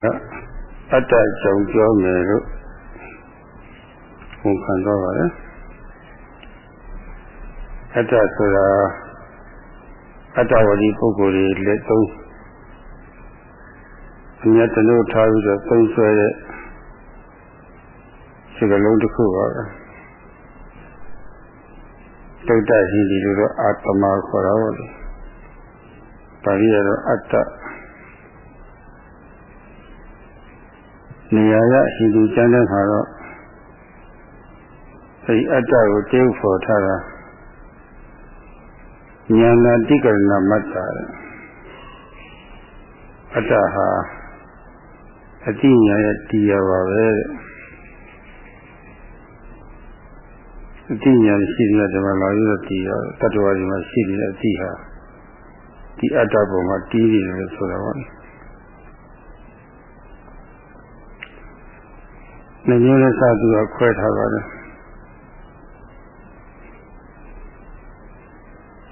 အတ္တကြောင့်ပြောမယ်လို့ဝန်ခံတော့ပါတယ်အတ္တဆိုတာအတ္တဝတိပုဂ္ဂိုလ်တွေလက်သုံးအမြတ်တလို့ထားပြီးတော့သုံးဆွဲတဲ့စကလုံးတစ်ခုပါပဲတုတ်တရှိဒီလိုတော့အာတမခေါ်တာပေါ့လေပါဠိရတော့အတ္တ နေရာရဟိန္ဒူကျမ်းထဲမှာတော့အဲဒီအတ္တကိုတည်ဥဖော်ထားတာဉာဏတိကရဏမတ္တာအတ္တဟာအတိညာရဲ့တရားပါပဲအတိညာရှိတဲ့ဓမ္မလာရတဲ့တရားတတ္တဝါတွေမှာရှိနေတဲ့အတိဟာဒီအတ္တပုံမှာတည်နေတယ်ဆိုတာပါ နှမျိုးနဲ့စသူကခွဲထားပါတယ်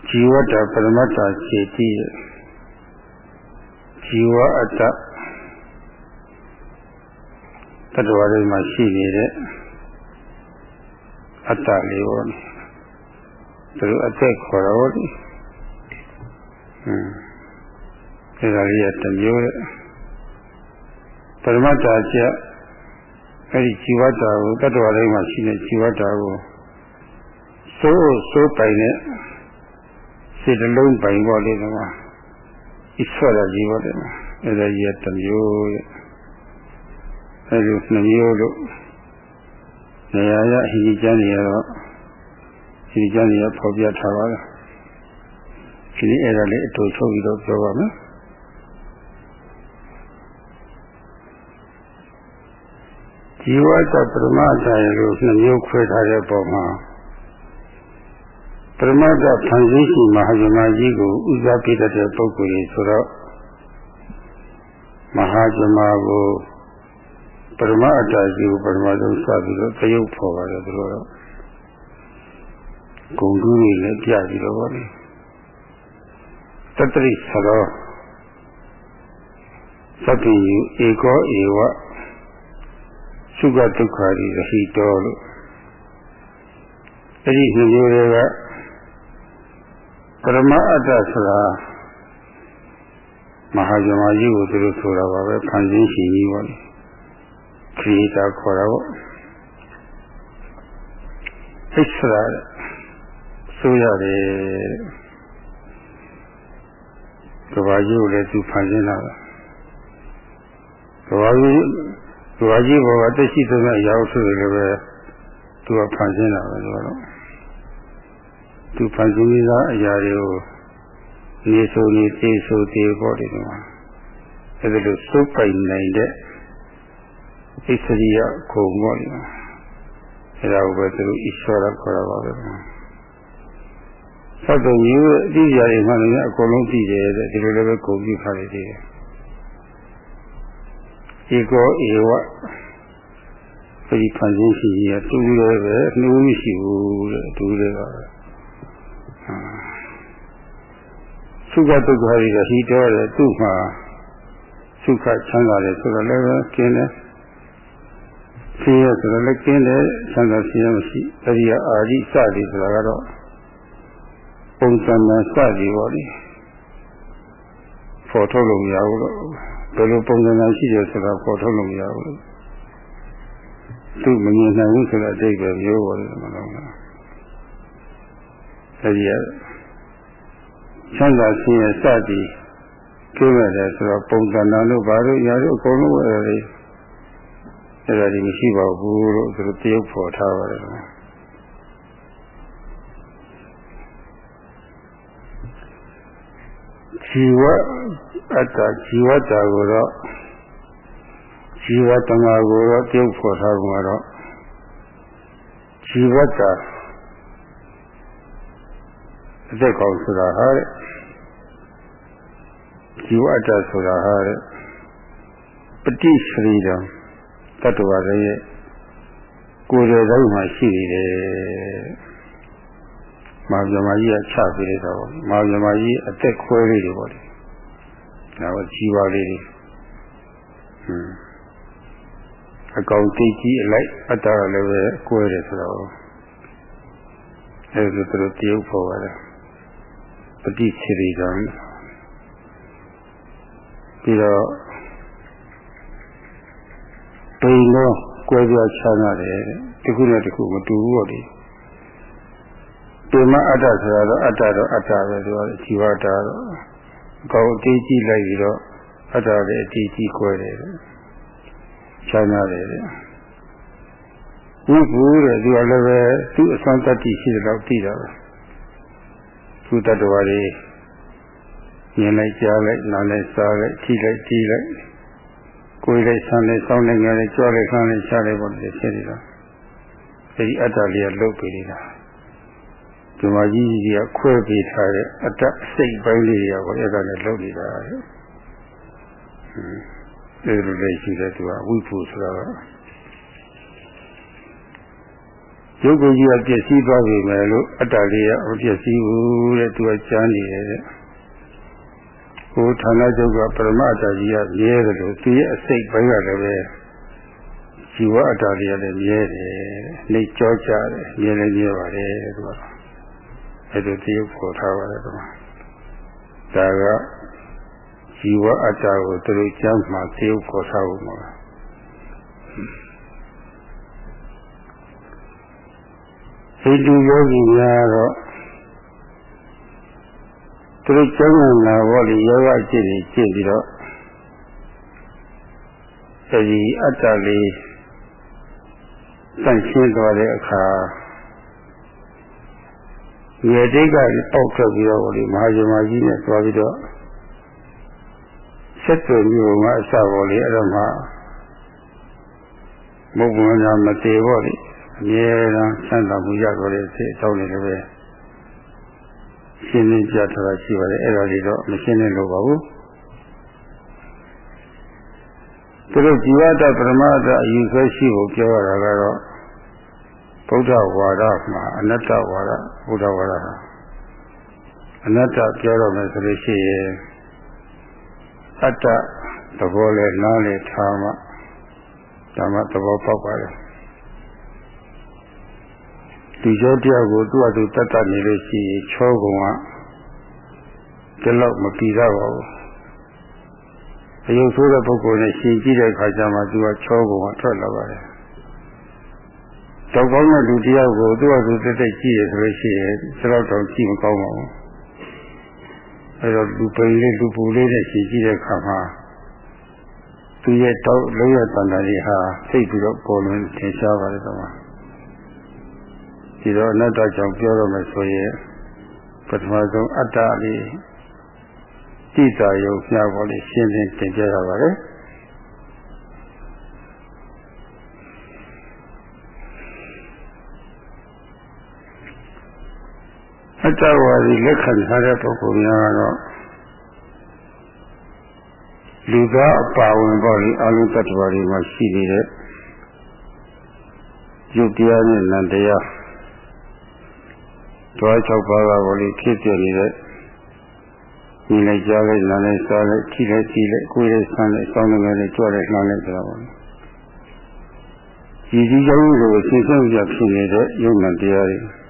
ဇီဝတ္တပရမတ္တခြေတိဇီဝအတ္တတတ္တဝါတွေမှာရှိနေတဲ့အတ္တလေးပေါ့သူတို့အသက်ခေါ်တော့ဒီဟွန်းအဲဒါလေးကတစ်မျိုးတဲ့ပရမတ္တချက် အဲဒီជីវတ္တာကိုတတ္တဝါတိုင်းမှာရှိတဲ့ជីវတ္တာကိုစိုးစိုးပိုင်တဲ့စိတ်လုံးပိုင်ပေါ်လေးကဣဆွရကြီးပေါ်တယ်အဲဒါကြီးကတစ်မျိုးတဲ့အဲဒီနှစ်မျိုးလို့နေရာရအဟိကျမ်းတွေကတော့ဒီကျမ်းတွေကဖော်ပြထားပါလားဒီနေ့အဲ့ဒါလေးအတူချုပ်ပြီးတော့ပြောပါမယ် ဇီဝတ္တပရမတ္တရေလို့နှစ်မျိုးခွဲထားတဲ့ပုံမှာပရမတ္တဖန်ဆင်းရှိမဟာဇမကြီးကိုဥစားပြတဲ့ပုဂ္ဂိုလ်ကြီးဆိုတော့မဟာဇမကိုပရမအတ္တကြီးကိုပရမဆုံးစပြီးတော့သရုပ်ဖော်ပါတယ်သူတို့တော့ဂုံတူးတွေလည်းပြပြီးတော့ဗောလေတတ္တိဆရောသတ္တိဧကောဧဝ သုခဒုက္ခတွေဟိတောလို့အဲ့ဒီနှစ်မျိုးတွေကပရမအတ္တဆိုတာမဟာဇမကြီးကိုသူတို့ဆိုတာပါပဲဖန်ဆင်းရှင်ကြီးပေါ့လေခရီးတာခေါ်တာပေါ့ဣစ္ဆရာဆိုရတယ်ကဘာကြီးကိုလည်းသူဖန်ဆင်းတာပါကဘာကြီး ကဘာကြီးဘောကတက်ရှိတဲ့ရောက်ဆိုလည်းပဲသူကဖန်ဆင်းတာပဲဆိုတော့သူဖန်ဆင်းပြီးသားအရာတွေကိုနေဆိုနေသိဆိုသိပေါ့ဒီမှာအဲ့ဒါလို့စုပ်ပိုင်နိုင်တဲ့ဣသရိယခုံပေါ့ဒီမှာအဲ့ဒါကိုပဲသူဣ ಶ್ ဝရခေါ်တာပါပဲသတ်တော်ကြီးအတိအကျတွေမှလည်းအကုန်လုံးသိတယ်တဲ့ဒီလိုလည်းပဲဂုဏ်ပြုထားရသေးတယ် ဧကောဧဝဒီဖန်ဆင်းရှိရတူရဲပဲနှိုးမရှိဘူးတဲ့တူရဲပါပဲသုခဒုက္ခတွေကဟိတော်တယ်သူ့မှာသုခချမ်းသာတယ်ဆိုတော့လည်းကျင်းတယ်ဆင်းရဲဆိုတော့လည်းကျင်းတယ်ချမ်းသာဆင်းရဲမရှိအဲဒီအာရိစသည်ဆိုတာကတော့ပုံစံနဲ့စသည်ပေါ့လေဖော်ထုတ်လို့မရဘူးလို့ ဘယ်လိုပုံစံနဲ့ရှိတယ်ဆိုတာဖော်ထုတ်လို့မရဘူးလို့သူမမြင်နိုင်ဘူးဆိုတဲ့အတိတ်ပဲမျိုးပေါ်တယ်မလို့လားအဲဒီရချမ်းသာခြင်းရဲ့စသည်ကျိုးရတယ်ဆိုတော့ပုံစံတော်လို့ဘာလို့ညာလို့အကုန်လုံးအဲ့ဒါလေးအဲ့ဒါဒီမရှိပါဘူးလို့သူတို့တရုပ်ဖော်ထားပါတယ်ဇီဝ အတ္တဇီဝတ္တကိုတော့ဇီဝတမကိုတော့တရုပ်ဖော်ထားမှာတော့ဇီဝတ္တအသက်ကောင်ဆိုတာဟာတဲ့ဇီဝအတ္တဆိုတာဟာတဲ့ပฏิစရိတံတတ္တဝါတွေရဲ့ကိုယ်တော်တိုင်းမှာရှိနေတယ်မာဇမကြီးကချပေးတော့မာဇမကြီးအသက်ခွဲလေးတွေပေါ့လေ ဒါကဇီဝလေးတွေဟဟွန်းအကောင်တိတ်ကြီးအလိုက်အတ္တလည်းပဲကွဲတယ်ဆိုတော့အဲဒီသူတို့တရုပ်ပေါ်ပါတယ်ပฏิစေရီကံပြီးတော့ပိန်တော့ကွဲပြားခြားနာတယ်တခုနဲ့တခုမတူဘူးပေါ့ဒီဒီမှာအတ္တဆိုတာတော့အတ္တတော့အတ္တပဲသူကជីဝတ္တတော့အ ကောင်အသေးကြီးလိုက်ပြီးတော့အတ္တလည်းအသေးကြီးကွဲတယ်ခြားနာတယ်ဝိပုတဲ့သူကလည်းပဲသူ့အစွမ်းတတ္တိရှိတယ်တော့သိတာပဲသူတတ္တဝါတွေမြင်လိုက်ကြားလိုက်နားလိုက်စားလိုက်ထိလိုက်ကြည့်လိုက်ကိုယ်လိုက်ဆန်းလိုက်စောင်းလိုက်ငယ်လိုက်ကြွလိုက်ခန်းလိုက်ရှားလိုက်ပေါ့ဒီဖြစ်နေတာအဲဒီအတ္တလေးကလုတ်ပြီးနေတာ ဒီမှာကြီးကြီးကခွဲပေးထားတဲ့အတ္တစိတ်ပိုင်းလေးတွေကပေါ့အဲ့ဒါနဲ့လုတ်နေတာဟင်းအဲဒီလိုလေးရှိတဲ့သူကဝိပုဆိုတာကရုပ်ကိုယ်ကြီးကပျက်စီးသွားပြီမယ်လို့အတ္တလေးကမပျက်စီးဘူးတဲ့သူကကြမ်းနေတယ်တဲ့ဟိုဌာနချုပ်ကပရမအတ္တကြီးကမြဲတယ်လို့သူရဲ့အစိတ်ပိုင်းကလည်းပဲဇီဝအတ္တလေးကလည်းမြဲတယ်နှိတ်ကြောကြတယ်မြဲလည်းမြဲပါတယ်သူက အဲ့ဒါတရုပ်ပေါ်ထားပါတယ်ကွာဒါကဇီဝအတ္တကိုသူတို့ကျမ်းမှာတရုပ်ပေါ်ထားဖို့မှာဟိတုယောဂီများတော့သူတို့ကျောင်းလာဘောလေယောဂအကျင့်ကြီးကျင့်ပြီးတော့အဲဒီအတ္တလေးတန့်ရှင်းသွားတဲ့အခါ ရေတိတ်ကပေါက်ထွက်ပြီးတော့လေမဟာဇမကြီးနဲ့သွားပြီးတော့ဆက်သွယ်မျိုးကအစပေါ်လေအဲ့တော့မှမုတ်ဝန်ကမသေးဘောလေအမြဲတမ်းဆန်းတော်မူရကြတဲ့စိတ်အကြောင်းတွေလည်းပဲရှင်းလင်းပြထားတာရှိပါတယ်အဲ့ဒါလေးတော့မရှင်းနေလို့ပါဘူးသူတို့ဇီဝတ္တပရမတ္တအယူဆွဲရှိဖို့ပြောရတာကတော့ ဗုဒ္ဓဝါဒမှာအနတ္တဝါဒဗုဒ္ဓဝါဒဟာအနတ္တပြောတော့မယ်ဆိုလို့ရှိရင်အတ္တသဘောလဲနားလေထားမှဓမ္မသဘောပေါက်ပါလေဒီကျော်တရားကိုသူ့အတူတတ်တတ်နေလို့ရှိရင်ချောကုံကဒီလောက်မပြီးတော့ပါဘူးအယုံဆိုးတဲ့ပုဂ္ဂိုလ်နဲ့ရှင်ကြည့်တဲ့အခါကျမှသူကချောကုံကထွက်လာပါတယ် တော့ကောင်းတဲ့လူတယောက်ကိုသူ့အတူတက်တက်ကြည့်ရဆိုလို့ရှိရင်စတော့တော့ကြည့်မကောင်းပါဘူးအဲတော့လူပိန်လေးလူပူလေးနဲ့ရှင်ကြည့်တဲ့အခါမှာသူရဲ့တော့လုံးရတန်တာတွေဟာသိပြီးတော့ပေါ်လွင်ထင်ရှားပါတယ်တော့ဒီတော့အနတ္တကြောင့်ပြောရမယ်ဆိုရင်ပထမဆုံးအတ္တလေးတိတာယုံပြပေါ်လေးရှင်းရှင်းတင်ပြရပါတယ် အတ္တဝါဒီလက်ခံထားတဲ့ပုဂ္ဂိုလ်များကတော့လူသားအပါဝင်ပေါ့လေအလုံးတ attva တွေမှာရှိနေတဲ့ယုတ်တရားနဲ့နံတရားတွား၆ပါးကဘောလေးဖြစ်ပြနေတဲ့ဒီလိုက်ကြားလိုက်နားလိုက်စားလိုက်ထိလိုက်ကြည့်လိုက်ကိုယ်လိုက်ဆန်းလိုက်စောင်းလိုက်လိုက်ကြွလိုက်နှောင်းလိုက်ကြတာပေါ့ဒီဒီကြောင့်ကိုရှင်းရှင်းပြဖြစ်နေတဲ့ယုံနာတရားတွေ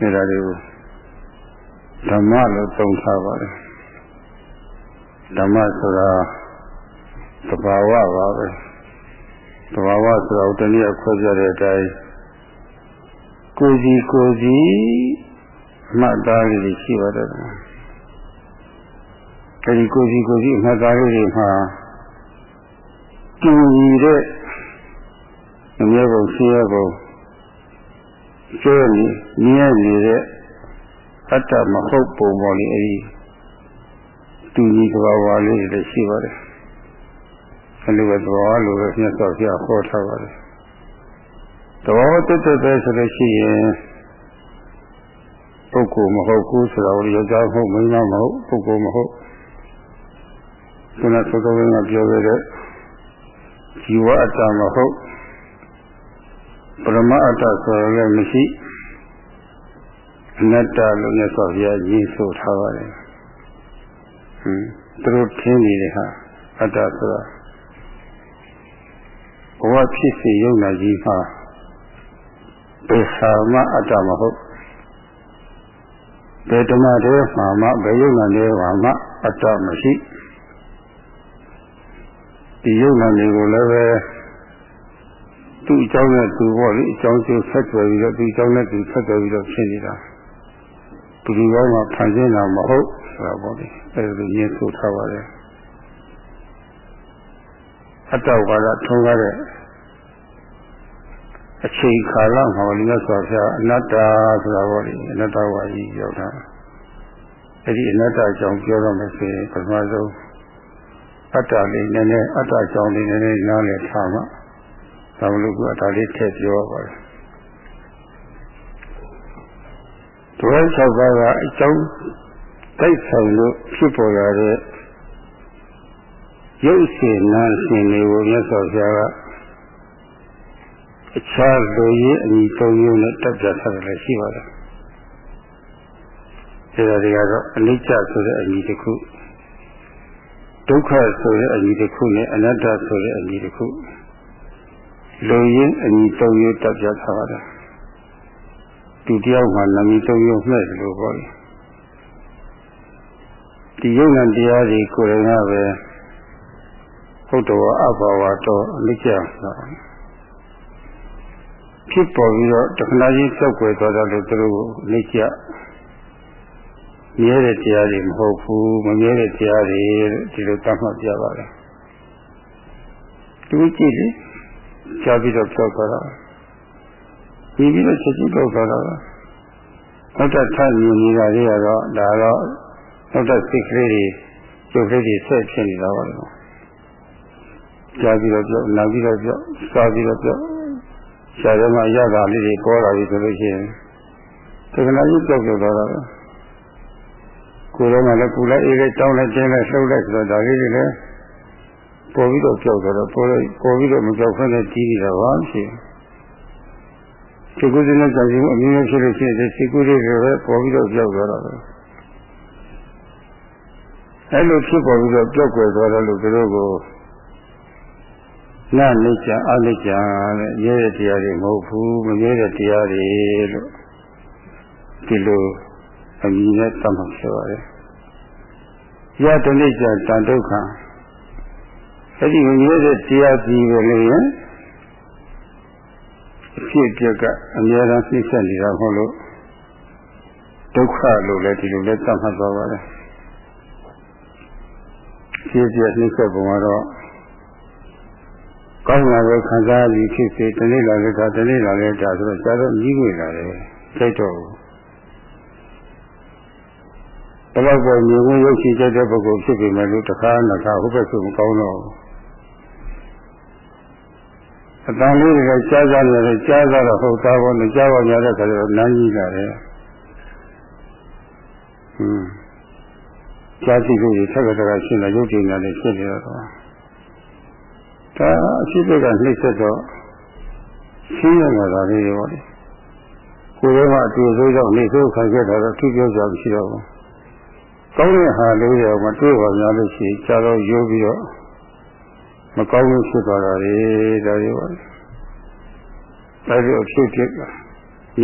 အဲဒါတွေကိုဓမ္မလို့သုံးထားပါတယ်ဓမ္မဆိုတာသဘာဝပါပဲသဘာဝဆိုတော့တနည်းခွဲပြတဲ့အတိုင်းကိုစီကိုစီမှတ်သားလေးရှိပါတယ်အဲဒီကိုစီကိုစီမှတ်သားလေးတွေမှာကျူညီတဲ့အမြဲပုံဆင်းရဲပုံ ကျဲနေမြဲနေတဲ့အတ္တမဟုတ်ပုံပေါ်လေအဲဒီတူညီသဘာဝလေးတွေရှိပါတယ်အဲလိုပဲသဘာဝလိုပဲမြတ်စွာဘုရားဟောထားပါတယ်သဘောတက်တက်ပဲဆိုလို့ရှိရင်ပုဂ္ဂိုလ်မဟုတ်ဘူးဆိုတော့ယောက်ျားမဟုတ်မိန်းမမဟုတ်ပုဂ္ဂိုလ်မဟုတ်ခုနသုတ္တဝင်းကပြောခဲ့တဲ့ဇီဝအတ္တမဟုတ် ပရမအတ္တဆိုရလည်းမရှိအနတ္တလို့မြတ်စွာဘုရားကြီးဆိုထားပါတယ်ဟွန်းသူတို့ထင်းနေတဲ့ဟာအတ္တဆိုတာဘဝဖြစ်စီယုံနာကြီးမှာဘယ်ဟာမှအတ္တမဟုတ်ဘယ်ဓမ္မတည်းမှာမှဘယ်ယုံနာတွေမှာမှအတ္တမရှိဒီယုံနာတွေကိုလည်းပဲ သူ့အကြောင်းနဲ့သူပေါ့လေအကြောင်းကျိုးဆက်သွယ်ပြီးတော့သူ့အကြောင်းနဲ့သူဆက်သွယ်ပြီးတော့ဖြစ်နေတာဘယ်လိုမှဖန်ဆင်းတာမဟုတ်ဆိုတာပေါ့လေအဲဒီလိုညှင်းဆိုထားပါတယ်အတ္တဝါဒထုံးကားတဲ့အချိန်ခါလမှာဘုရားဆောဖျားအနတ္တဆိုတာပေါ့လေအနတ္တဝါကြီးရောက်တာအဲ့ဒီအနတ္တအကြောင်းပြောတော့မယ်ဆိုရင်ပထမဆုံးအတ္တလေးနည်းနည်းအတ္တအကြောင်းလေးနည်းနည်းနားလည်ထားမှ ဒါမလို့ကဒါလေးထည့်ပြောပါတယ်ဒုရ၆ပါးကအကြောင်းတိုက်ဆိုင်လို့ဖြစ်ပေါ်ရတဲ့ရုပ်ရှင်နာရှင်တွေကိုမြတ်စွာဘုရားကအခြားလူကြီးအညီသုံးမျိုးနဲ့တက်ပြထားတယ်လည်းရှိပါတယ်။ဒါတွေကတော့အနိစ္စဆိုတဲ့အညီတစ်ခုဒုက္ခဆိုတဲ့အညီတစ်ခုနဲ့အနတ္တဆိုတဲ့အညီတစ်ခု လူရင်းအညီသုံးမျိုးတက်ပြထားပါတယ်။ဒီတယောက်မှနာမည်သုံးမျိုးမှဲ့တယ်လို့ပြောတယ်။ဒီယုံနာတရားတွေကိုယ်တိုင်ကပဲဟုတ်တော်အဘဝတော်အနိစ္စဆိုတာဖြစ်ပေါ်ပြီးတော့တခဏချင်းကြောက်ွယ်သွားတယ်လို့သူတို့လက်ကျမြဲတဲ့တရားတွေမဟုတ်ဘူးမမြဲတဲ့တရားတွေဒီလိုသတ်မှတ်ပြပါတယ်သူကြည့်လေ ကြားပြီးတော့ပြောသွားတာပြီးပြီးတော့ချက်ချင်းပြောသွားတာနောက်တော့ထပ်မြင်နေတာတွေကတော့ဒါတော့နောက်တော့စိတ်ကလေးတွေကျုပ်ကလေးတွေဆက်ဖြစ်နေတာပါလို့ကြားပြီးတော့ပြောနားပြီးတော့ပြောစားပြီးတော့ပြောဆရာတော်မရတာလေးတွေပေါ်လာပြီဆိုလို့ရှိရင်သက္ကနာကြီးကြောက်ကြောက်သွားတာပဲကိုယ်တော်ကလည်းကိုယ်လည်းအေးလေးတောင်းလိုက်တင်းလိုက်လှုပ်လိုက်ဆိုတော့ဒါလေးတွေလည်း ပေါ်ပြီးတော့ကြောက်တော့ပေါ်လိုက်ပေါ်ပြီးတော့မကြောက်ခနဲ့ကြီးနေတာပါရှိဒီကုသနဲ့ကြောက်ရင်အမျိုးမျိုးဖြစ်လို့ရှိရင်ဒီကုလေးတွေပဲပေါ်ပြီးတော့ကြောက်သွားတာပဲအဲ့လိုဖြစ်ပေါ်ပြီးတော့ကြောက်ွယ်သွားတယ်လို့သူတို့ကိုနာနိစ္စအနိစ္စတဲ့ရဲတဲ့တရားတွေမဟုတ်ဘူးမရဲတဲ့တရားတွေလို့ဒီလိုအမည်နဲ့သတ်မှတ်ဆိုရတယ်။ယတနိစ္စတန်ဒုက္ခ အဲ့ဒီမရဲတဲ့တရားကြီးပဲလေအဖြစ်အပျက်ကအများအားနှိမ့်ဆက်နေတာမဟုတ်လို့ဒုက္ခလို့လည်းဒီလိုလည်းသတ်မှတ်သွားပါတယ်။ဖြစ်ပြနှိမ့်ဆက်ပုံကတော့ကောင်းလာပဲခံစားပြီးဖြစ်စေတနေ့လာလည်းဒါတနေ့လာလည်းဒါဆိုတော့ကျတော့ကြီးဝင်လာတယ်စိတ်တော့ဘယ်တော့ပဲမြင်ဝင်ရုပ်ရှိကြတဲ့ပုဂ္ဂိုလ်ဖြစ်ပြီမဲ့လို့တခါနှစ်ခါဟုတ်ပဲဆိုမကောင်းတော့ အတန်လေးတွေကကြားကြတယ်ကြားကြတော့ဟုတ်သားဘောနဲ့ကြားပါကြတဲ့ခါကျတော့နန်းကြီးလာတယ်ဟွန်းကြားကြည့်လို့ထက်ကတကရှင်းလာရုပ်တည်နေတယ်ဖြစ်နေတော့ဒါအရှိတ်ကနှိမ့်ဆက်တော့ရှင်းရမှာဒါလေးရောလေကိုယ်ကအတူဆိုးကြောင့်နေဆိုးခံခဲ့တာတော့သူပြောကြမရှိတော့ဘူးကောင်းတဲ့ဟာလေးရောမတွေ့ပါများလို့ရှိရင်ကြာတော့ရိုးပြီးတော့ မကောင်းလို့ဖြစ်သွားတာလေဒါတွေပါဒါတွေအဖြစ်ဖြစ်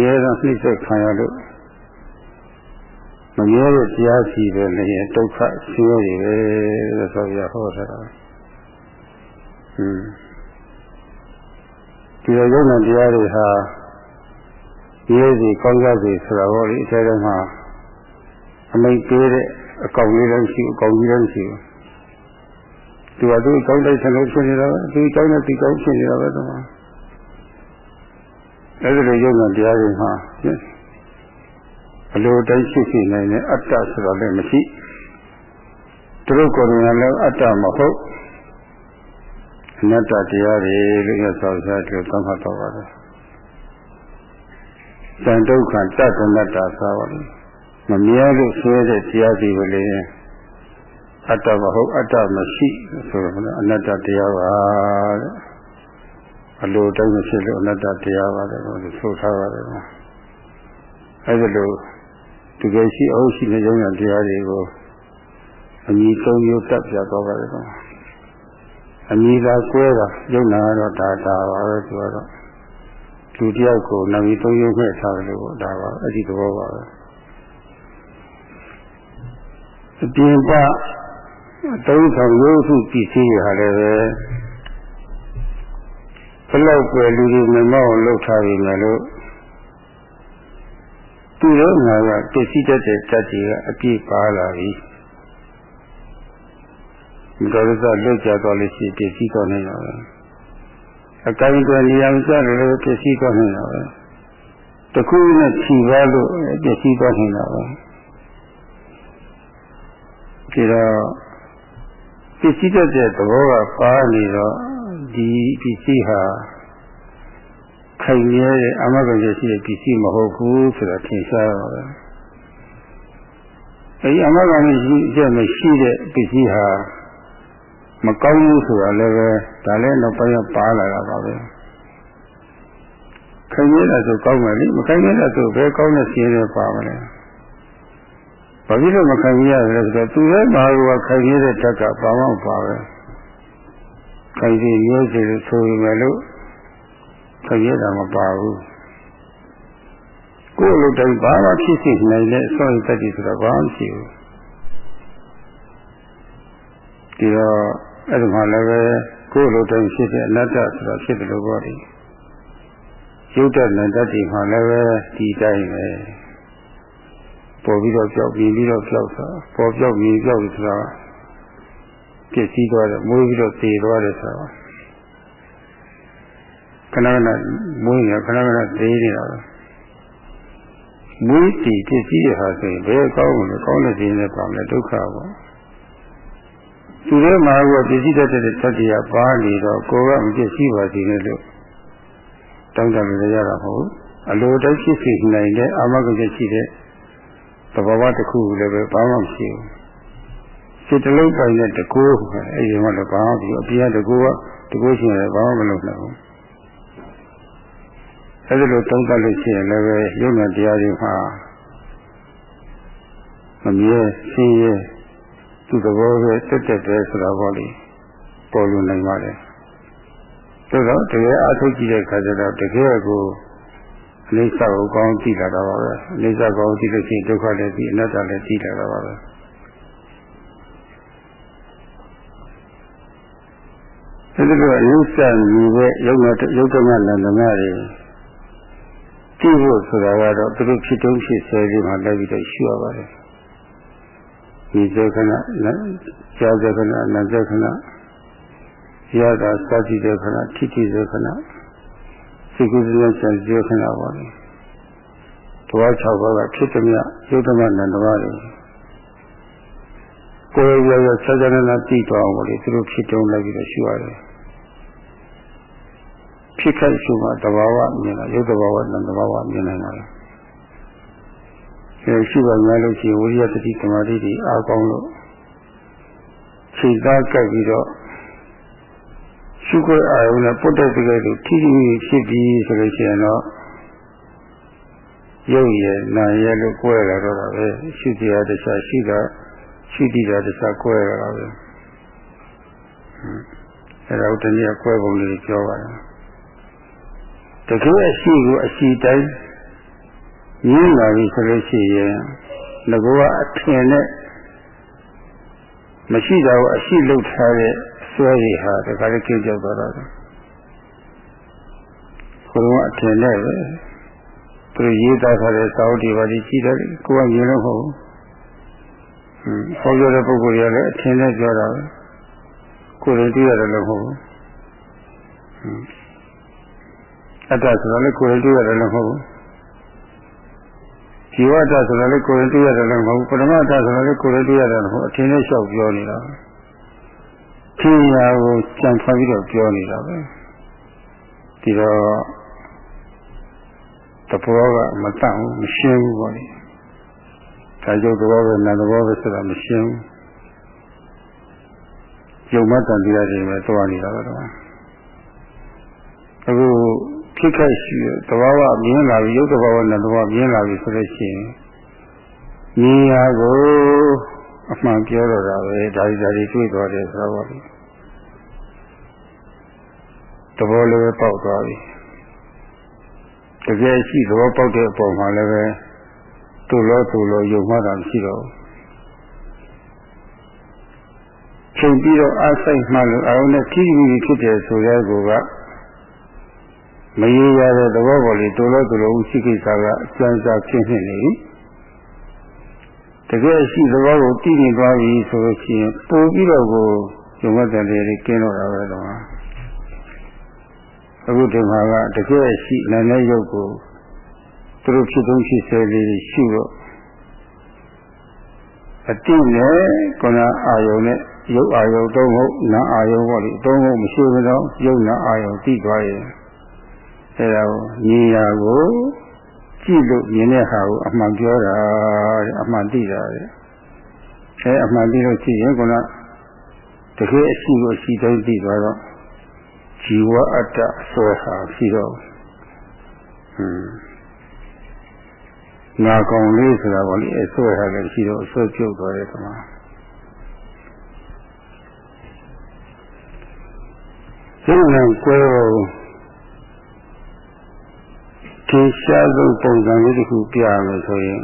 ရဲတာနှိမ့်ဆက်ခံရလို့မမြဲတဲ့တရားစီပဲလည်းဒုက္ခဆင်းရဲတွေပဲလို့ဆိုရဟောတာဒီလိုယုံနဲ့တရားတွေဟာရေးစီကောင်းကြစီဆိုတာဟောလေအထဲထဲမှာအမိတ်ပေးတဲ့အကောင်လေးလည်းရှိအကောင်ကြီးလည်းရှိ သူကသူ့အကြောင်းတိုင်းဆံလို့ဖြစ်နေတာပဲသူအကြောင်းနဲ့ဒီကောင်းဖြစ်နေတာပဲတော့အဲဒီလိုယုံနဲ့တရားတွေမှာအလိုတိုင်းရှိရှိနိုင်တဲ့အတ္တဆိုတာလည်းမရှိသူတို့ကိုယ်တိုင်လည်းအတ္တမဟုတ်အနတ္တတရားတွေလို့ရသော်စားတယ်သတ်မှတ်တော့ပါတယ်။သံဒုက္ခတတ္တနတ္တဆိုပါလိမ့်မမြဲလို့ဆွဲတဲ့တရားစီကိုလေ အတ္တမဟုတ်အတ္တမရှိဆိုတော့အနတ္တတရားပါတဲ့အလိုတိုင်းမရှိလို့အနတ္တတရားပါတယ်လို့ဆိုထားပါတယ်။အဲဒီလိုတကယ်ရှိအဟုတ်ရှိနေကြတဲ့တရားတွေကိုအညီဆုံးမျိုးတက်ပြသွားပါတယ်ကွာ။အမိသာကွဲတာယုံနာတော့ဒါဒါပါပဲသူကတော့လူတယောက်ကိုနာမည်သုံးရုံနဲ့ထားတယ်လို့ဒါပါအဲ့ဒီသဘောပါပဲအပြင်ပ သုံးဆောင်ရုပ်စုပစ္စည်းတွေဟာလည်းပဲဘလောက်ပဲလူတွေမမောက်လှုပ်ထားပြီမယ်လို့သူတို့ငါကပစ္စည်းတတ်တဲ့တတ်ကြီးကအပြည့်ပါလာပြီဒီလိုစလွတ်ကြတော့လို့ရှိပစ္စည်းတော့နေတော့အကိုင်းတွေနေရာကျတယ်လို့ပစ္စည်းတော့နေတော့တခုနဲ့ခြိပါလို့ပစ္စည်းတော့နေတော့ဒီတော့ ပစ္စည်းတတ်တဲ့သဘောကပါနေတော့ဒီပစ္စည်းဟာခိုင်မြဲတဲ့အမဂ္ဂရရှိတဲ့ပစ္စည်းမဟုတ်ဘူးဆိုတာထင်ရှားတော့ပဲအဲဒီအမဂ္ဂရရှိတဲ့မရှိတဲ့ပစ္စည်းဟာမကောင်းဘူးဆိုတာလည်းပဲဒါလည်းတော့ပြန်ပါလာတာပါပဲခိုင်မြဲတာဆိုကောင်းမယ်လေမခိုင်မြဲတာဆိုဘယ်ကောင်းတဲ့စီးရဲပါမလဲ ဘာဖြစ်လို့မခိုင်မြဲရလဲဆိုတော့သူရဲ့ဘာလို့ခိုင်မြဲတဲ့ဓာတ်ကဘာမှမပါပဲခိုင်စီရိုးစီလို့ဆိုရင်လည်းခိုင်မြဲတာမပါဘူးကိုယ်လိုတိုင်းဘာမှဖြစ်စီနိုင်တဲ့အစွမ်းတတ်တယ်ဆိုတော့ဘာမှမရှိဘူးဒီတော့အဲ့ဒီမှာလည်းပဲကိုယ်လိုတိုင်းဖြစ်တဲ့အနတ္တဆိုတာဖြစ်တယ်လို့ပြောတယ်ရုပ်တဏ္ဍတ္တိမှာလည်းပဲဒီတိုင်းပဲ ပေါ်ပြီးတော့ကြောက်ပြီးပြီးတော့ကြောက်တာပေါ်ပြောက်ပြီးကြောက်ဆိုတာပြည့်စည်သွားတယ်မွေးပြီးတော့တည်သွားတယ်ဆိုတာခဏခဏမွေးနေခဏခဏသေးနေတာပဲမွေးတည်ပြည့်စည်ရဟာဆိုရင်ဘယ်ကောင်းမလဲကောင်းတဲ့ခြင်းနဲ့ပါမယ်ဒုက္ခပေါ့သူထဲမှာကပြည့်စည်တတ်တဲ့တတ္တိယပါနေတော့ကိုယ်ကမပြည့်စည်ပါစေနဲ့လို့တောင်းတလို့ရတာမဟုတ်အလိုတိုင်းဖြစ်စေနိုင်တဲ့အာမဂုဏ်ရှိတဲ့ သဘောဝတစ်ခုလည်းပဲဘာမှမရှိဘူးစိတ်တလုံးပိုင်တဲ့တကူအဲ့ဒီမှာတော့ဘာမှဒီအပြည့်တကူကတကူရှင်လည်းဘာမှမလုပ်နိုင်ဘူးအဲ့ဒါလိုသုံးသပ်လို့ရှိရင်လည်းပဲယုံနာတရားတွေမှာမမြဲရှင်းရဲသူ့သဘောပဲတက်တက်တယ်ဆိုတာပေါ့လေပေါ်လွင်နိုင်ပါတယ်သို့တော့တကယ်အထုတ်ကြည့်တဲ့ခါကျတော့တကယ်ကို အိစ္ဆကိုကောင်းကြည့်လာတာပါပဲအိစ္ဆကောင်းကြည့်လို့ရှိရင်ဒုက္ခလည်းကြည့်အနတ္တလည်းကြည့်လာတာပါပဲအဲဒီလိုအိစ္ဆမြည်တဲ့ယုံနာယုတ်တမလန္တမတွေကြည့်ဖို့ဆိုတာကတော့သူတို့ဖြစ်တုံးဖြစ်ဆဲပြီးမှလည်းပြီးတော့ရှိရပါတယ်ဒီစေခဏကြာစေခဏနာစေခဏရတာစသည်စေခဏထိထိစေခဏ စိတ်ကူးစည်းဆံကြည့်ခဏပါလေတဝါ6ပါးကဖြစ်သည်မြယုတ်တမနန္ဒဝါတွေကိုယ်ရရဆက်ကြနေတည်တော်အောင်လေသူတို့ဖြစ်တုံးလိုက်ပြီးတော့ရှိရတယ်ဖြစ်ခိုက်ရှိမှတဘာဝမြင်တာယုတ်တဘာဝနန္ဒဘာဝမြင်နိုင်တာလေအဲရှိပါများလို့ရှိရင်ဝိရိယတတိသမာဓိတွေအားကောင်းလို့ချိန်သားကြိုက်ပြီးတော့ ရှုခွင့်အာရုံနဲ့ပုတ်တဲ့တကယ်လို့ထိထိဖြစ်ပြီးဆိုလို့ရှိရင်တော့ရုပ်ရည်နာရည်လို့ကိုယ်ရတော့တာပဲရှုတရားတခြားရှိတာရှိတိတာတခြားကိုယ်ရတာပဲအဲဒါတနည်းကိုယ်ပုံလေးပြောပါတယ်တကယ်အရှိကိုအရှိတိုင်းရင်းလာပြီဆိုလို့ရှိရင်ငကောကအထင်နဲ့မရှိတာကိုအရှိလုပ်ထားတဲ့ ဆွဲရည်ဟာတခါလေးကြည့်ကြတော့တော့ဘုရားအထင်နဲ့ပဲသူရေးသားထားတဲ့စာအုပ်တွေပါကြီးကြည့်တယ်ကိုယ်ကမြင်လို့မဟုတ်ဘူးဟောပြောတဲ့ပုဂ္ဂိုလ်တွေကလည်းအထင်နဲ့ပြောတာပဲကိုယ်လည်းသိရတယ်လို့မဟုတ်ဘူးအတ္တဆိုတော့လည်းကိုယ်လည်းသိရတယ်လို့မဟုတ်ဘူးဇီဝတ္တဆိုတာလည်းကိုယ်ရင်သိရတယ်လည်းမဟုတ်ဘူးပရမတ္တဆိုတာလည်းကိုယ်ရင်သိရတယ်လည်းမဟုတ်အထင်နဲ့လျှောက်ပြောနေတာ ထင်ရာကိုကြံဖန်ပြီးတော့ပြောနေတာပဲဒီတော့တဘောကမတတ်ဘူးမရှင်းဘူးပေါ့လေဒါကြောင့်သဘောပဲနာသဘောပဲဆိုတာမရှင်းဘူးယုံမတန်တရားတွေပဲသွားနေတာပဲတော့အခုဖြစ်ခဲ့ရှိသဘာဝမြင်လာပြီရုပ်သဘာဝနဲ့သဘာဝမြင်လာပြီဆိုလို့ရှိရင်မြင်ရကို အမှန်ပြောတော့တာပဲဒါဒီဒါဒီတွေ့သွားတယ်ဆိုတော့သဘောလည်းပဲပေါက်သွားပြီတကယ်ရှိသဘောပေါက်တဲ့အပေါ်မှာလည်းပဲသူ့လောသူ့လောယုံမှတာမရှိတော့ချိန်ပြီးတော့အားဆိုင်မှလို့အရုံးနဲ့ကြည့်ပြီးဖြစ်တယ်ဆိုတဲ့ကောကမရေရတဲ့သဘောပေါ်လေးတူလို့တူလို့ရှိကိစ္စကအကျဉ်းစားဖြစ်နေနေပြီ တကယ်ရှိသဘောကိုတည်နေသွားပြီဆိုလို့ရှိရင်ပို့ပြီးတော့ကိုယုံမတဲ့လေးကင်းတော့တာပဲတော့အခုဒီမှာကတကယ်ရှိနာနဲ့ရုပ်ကိုသူတို့ဖြစ်သုံးဖြစ်ဆဲလေးရှိတော့အတိနဲ့ကနာအာယုံနဲ့ရုပ်အာယုံသုံးဟုတ်နာအာယုံပေါ့လေသုံးဟုတ်မရှိဘူးတော့ရုပ်နာအာယုံသိသွားရင်အဲဒါကိုညီရာကို ကြည့်လို့မြင်တဲ့ဟာကိုအမှန်ပြောတာတဲ့အမှန်သိတာတဲ့အဲအမှန်သိလို့ရှိရင်ကတကယ်အရှိကိုအရှိတိုင်းသိသွားတော့ဇီဝအတ္တဆွဲဟာရှိတော့ဟွန်းငါကောင်လေးဆိုတာပေါ့လေအဆွဲဟာလည်းရှိတော့အဆွဲပြုတ်သွားတယ်ကွာစိတ်နဲ့ကွဲတော့ ထင်ရှားဆုံးပုံစံလေးတစ်ခုပြရမယ်ဆိုရင်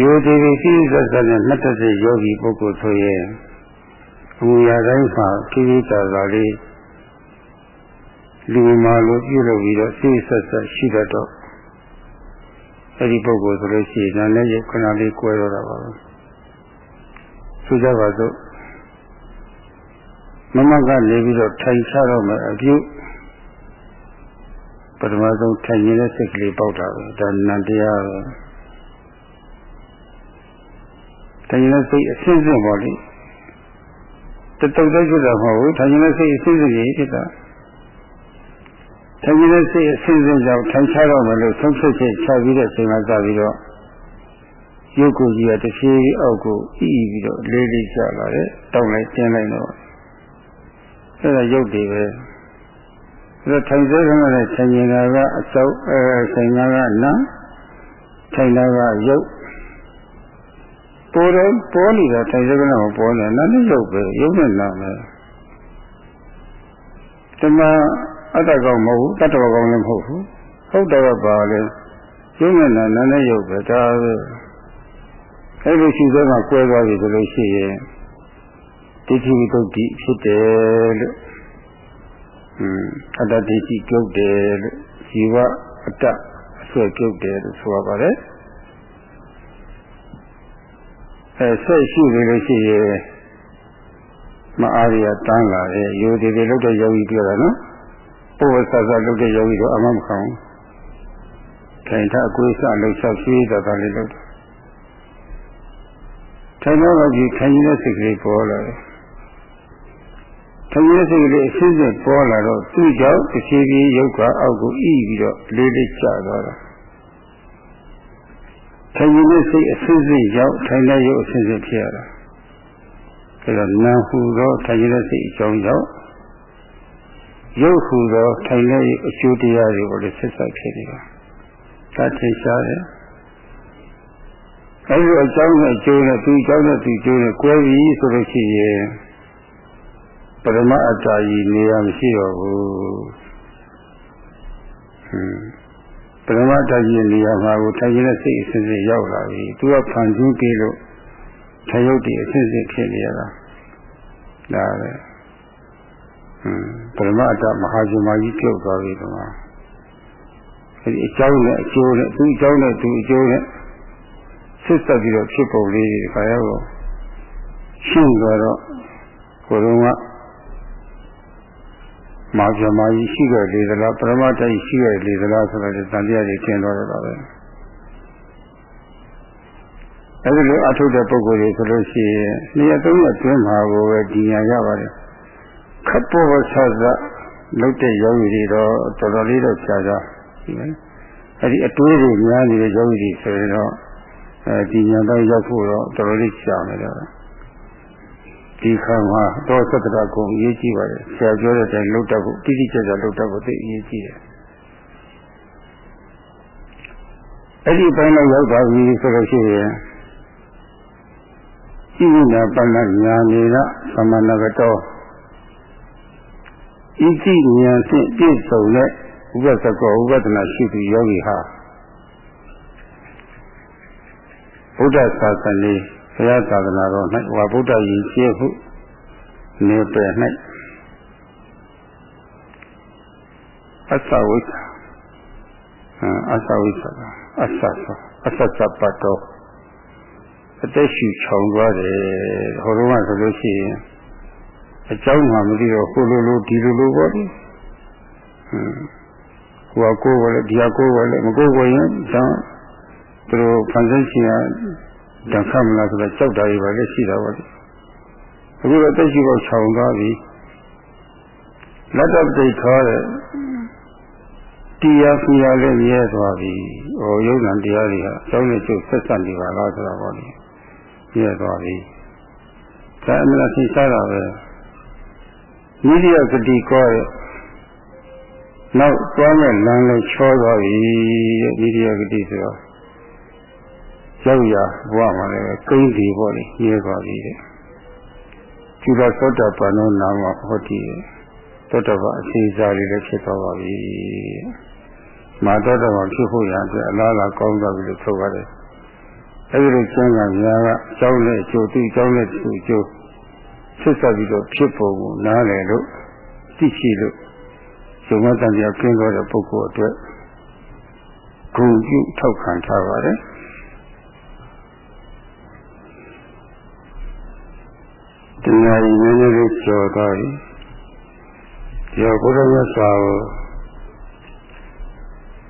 ယောဒီဝိသိသစ္စာနဲ့မှတ်တဲ့ယောဂီပုဂ္ဂိုလ်ဆိုရင်အမူအရာတိုင်းမှာကိရိတာသာလေးလူမာလိုပြုလုပ်ပြီးတော့စိတ်ဆက်ဆက်ရှိတတ်တော့အဲ့ဒီပုဂ္ဂိုလ်ဆိုလို့ရှိရင်လည်းရုပ်ခဏလေးကွဲတော့တာပါပဲဆိုကြပါစို့မမကနေပြီးတော့ထိုင်ချတော့မယ်အပြု ပထမဆုံးထိုင်နေတဲ့စိတ်ကလေးပေါက်တာပဲဒါနန္တရားပဲထိုင်နေတဲ့စိတ်အစစ်စစ်ပေါ့လေတတုတ်တည်းဖြစ်တာမဟုတ်ဘူးထိုင်နေတဲ့စိတ်အစစ်စစ်ကြီးဖြစ်တာထိုင်နေတဲ့စိတ်အစစ်စစ်ကြောင့်ထိုင်ချတော့မယ်လို့ဆုံးဖြတ်ချက်ချပြီးတဲ့အချိန်မှာစပြီးတော့ရုပ်ကိုယ်ကြီးကတစ်ဖြည်းဖြည်းအောက်ကိုအီးပြီးတော့လေးလေးကျလာတယ်တောင်းလိုက်တင်းလိုက်တော့အဲ့ဒါရုပ်တွေပဲ ဒါထိုင်စေကနဲ့ဆင်ញင်တာကအစောအဲဆင်ညာကနာထိုင်တာကရုပ်ပေါ်တော့ပေါ်နေတာထိုင်စေကနဲ့ပေါ်နေနာနဲ့ရုပ်ပဲရုပ်နဲ့နာမယ်ဒီမှာအတ္တကောင်မဟုတ်ဘူးတတ္တဝကောင်လည်းမဟုတ်ဘူးဟုတ်တယ်ပါလေရုပ်နဲ့နာနာနဲ့ရုပ်ပဲဒါပဲအဲ့လိုရှိသေးမှကွဲသွားပြီဆိုလို့ရှိရင်တိတိဝိတုဒ္ဓိဖြစ်တယ်လို့ အတ္တဒိဋ္ဌိပြုတ်တယ်လို့ဇီဝအတ္တအဆွဲပြုတ်တယ်လို့ဆိုရပါတယ်အဲဆက်ရှိနေလို့ရှိရင်မအားရတန်းလာတယ်ယူဒီဒီလုတ်တဲ့ယောဂီပြောတာနော်ပုဝ္ဝဆဆလုတ်တဲ့ယောဂီတော့အမှမခံဘူးခိုင်ထအကွေးစလှုပ်ရှားရှိတာဒါလေးလုတ်ထိုင်တော့ကြည့်ခိုင်နေတဲ့စိတ်ကလေးပေါ်လာတယ်။ ထိုင်နေတဲ့စိတ်ကလေးအစစ်စစ်ပေါ်လာတော့သူ့ကြောင့်တစ်ဖြည်းဖြည်းရုပ်ကအောက်ကိုဣပြီးတော့လေးလေးကျသွားတာ။ထိုင်နေတဲ့စိတ်အစစ်စစ်ရောက်ထိုင်တဲ့ရုပ်အစစ်စစ်ဖြစ်ရတာ။အဲတော့နာဟုသောထိုင်နေတဲ့စိတ်အကြောင်းကြောင့်ရုပ်ဟူသောထိုင်တဲ့အကျိုးတရားတွေကိုလည်းဆက်ဆက်ဖြစ်နေတာ။ဒါထင်ရှားတယ်။အဲဒီအကြောင်းနဲ့အကျိုးနဲ့သူအကြောင်းနဲ့သူအကျိုးနဲ့ကွဲပြီဆိုလို့ရှိရင် ပရမအတ္တကြီးနေရာမရှိတော့ဘူးဟွန်းပရမအတ္တကြီးနေရာမှာကိုထိုင်နေတဲ့စိတ်အစစ်စစ်ရောက်လာပြီသူကဖန်ဆင်းပြီးလို့ထယုတ်တည်အစစ်စစ်ဖြစ်နေရတာဒါပဲဟွန်းပရမအတ္တမဟာဇမကြီးပြုတ်သွားပြီတော့အဲဒီအကြောင်းနဲ့အကျိုးနဲ့သူအကြောင်းနဲ့သူအကျိုးနဲ့ဆက်ဆက်ပြီးတော့ဖြစ်ပုံလေးခါရောက်ရှင်းသွားတော့ကိုယ်တော်က မာဇမာကြီးရှိခဲ့လေသလားပရမတ္တကြီးရှိခဲ့လေသလားဆိုတော့တန်တရားကြီးကျင်းသွားတော့တာပဲအဲဒီလိုအထုတဲ့ပုဂ္ဂိုလ်တွေဆိုလို့ရှိရင်နှစ်ရက်သုံးရက်တွင်းမှာကိုပဲဒီညာရပါတယ်ခပ်ပေါ်ပေါ်ဆဆလုတ်တဲ့ယောဂီတွေတော့တော်တော်လေးတော့ဖြာကြဒီမယ်အဲဒီအတွေးတွေများနေတဲ့ယောဂီတွေဆိုရင်တော့အဲဒီညာတော့ရောက်ဖို့တော့တော်တော်လေးကြာနေတော့ ဒီခါမှာတော့သတ္တရကုံအရေးကြီးပါတယ်ဆရာပြောတဲ့အတိုင်းလှုပ်တတ်ဖို့တိတိကျကျလှုပ်တတ်ဖို့သိအရေးကြီးတယ်အဲ့ဒီပိုင်းတော့ရောက်သွားပြီဆိုလို့ရှိရင်ဣမိနာပဏ္ဏညာနေကသမဏဂတောဤတိဉာဏ်ဖြင့်ပြည့်စုံတဲ့ဥပ္ပစကောဥပဒနာရှိသူယောဂီဟာဘုဒ္ဓသာသနာဘု ရားသာသနာတော်၌ဝါဗုဒ္ဓယဉ်ကျေးမှုနေပယ်၌အသဝိသအသဝိသအသသောအသသပတ်တော်အသက်ရှူချောင်သွားတယ်ဟိုတုန်းကဆိုလို့ရှိရင်အเจ้าမှမသိတော့ဟိုလိုလိုဒီလိုလိုပေါ့ဒီဟိုကကိုယ်ဝဲဒီကကိုယ်ဝဲမကိုယ်ဝဲရင်တော့သူတို့ဖန်ဆင်းရှင်က တန်ခတ်မလားဆိုတော့ကြောက်တာကြီးပဲလက်ရှိတာပေါ့ဒီအခုတော့တက်ရှိတော့ခြောင်သွားပြီလက်တော့တိတ်ခေါ်တဲ့တရားဖူရလည်းမြဲသွားပြီဟိုယုံနာတရားတွေဟာအကြောင်းနဲ့ကျုပ်ဆက်ဆက်နေပါလားဆိုတော့ပေါ့ဒီမြဲသွားပြီဒါအမှန်သိစားတာပဲနိရိယဂတိကောရဲ့နောက်သွားမဲ့လမ်းလည်းချောသွားပြီတဲ့နိရိယဂတိဆိုတော့ ရောက်ရဘဝမှာလည်းကိန်းဒီပေါ့လေမြဲသွားပြီတဲ့ကျူလာသောတာပန်သောနာမဟောတိသောတာပန်အစီအစားလေးလည်းဖြစ်သွားပါပြီမာသောတာပန်ဖြစ်ဖို့ရအတွက်အလားအလာကောင်းသွားပြီလို့ဆိုပါတယ်အဲဒီလိုကျမ်းဂန်များကအကြောင်းနဲ့အကျိုးသူ့အကြောင်းနဲ့သူ့အကျိုးဆက်ဆက်ပြီးတော့ဖြစ်ပုံကိုနားလည်လို့သိရှိလို့ဇုံမတန်ပြကင်းသွားတဲ့ပုဂ္ဂိုလ်အတွက်ဂုဏ်ပြုထောက်ခံထားပါတယ် တရားရည်နည်းနည်းလေးကျော်သွားပြီဒီဘုရားမြတ်စွာကို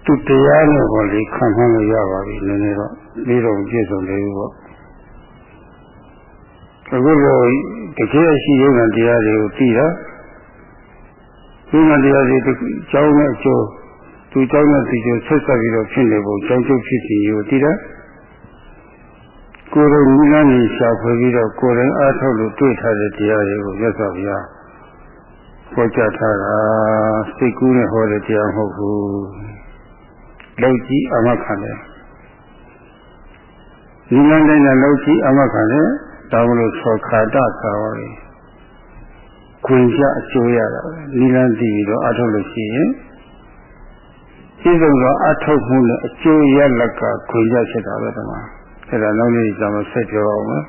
သူတရားနဲ့ဟောလေခံမှန်းလို့ရပါပြီနည်းနည်းတော့ပြီးတော့ပြည့်စုံတယ်ပေါ့အခုလိုတကယ်ရှိရုံနဲ့တရားတွေကိုသိတာဒီမှာတရားတွေကျောင်းနဲ့အကျိုးသူကျောင်းနဲ့ဒီကျိုးဆက်ဆက်ပြီးတော့ဖြစ်နေဖို့ကျောင်းကျုပ်ဖြစ်စီကိုသိတာ ကိုယ်တော်နိလန်းကြီးရှာဖွေပြီးတော့ကိုယ်တိုင်အားထုတ်လို့တွေ့ထားတဲ့တရားတွေကိုမြတ်စွာဘုရားဟောကြားထားတာစိတ်ကူးနဲ့ဟောတဲ့တရားမဟုတ်ဘူးလောက်ကြီးအမခံတယ်နိလန်းတိုင်းကလောက်ကြီးအမခံတယ်ဒါမလို့သောခါတသာဝရီခွင့်ကြအကျိုးရတာနိလန်းတည်ပြီးတော့အားထုတ်လို့ရှိရင်ဒီလိုတော့အထုတ်မှုနဲ့အကျိုးရလက်ကခွင့်ကြဖြစ်တာပဲတမန် အဲ့ဒါနောက်နေ့ကျမှဆက်ပြောအောင်မယ်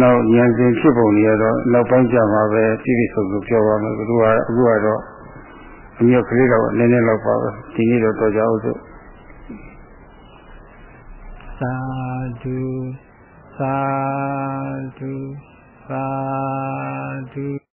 နောက်ဉာဏ်ရှင်ဖြစ်ပုံတွေကတော့နောက်ပိုင်းကျမှပဲပြည့်ပြည့်စုံစုံပြောပါမယ်ဘုရားအခုကတော့အမြတ်ကလေးတော့နည်းနည်းတော့ပါပဲဒီနေ့တော့တော်ကြအောင်စို့သာဓုသာဓုသာဓု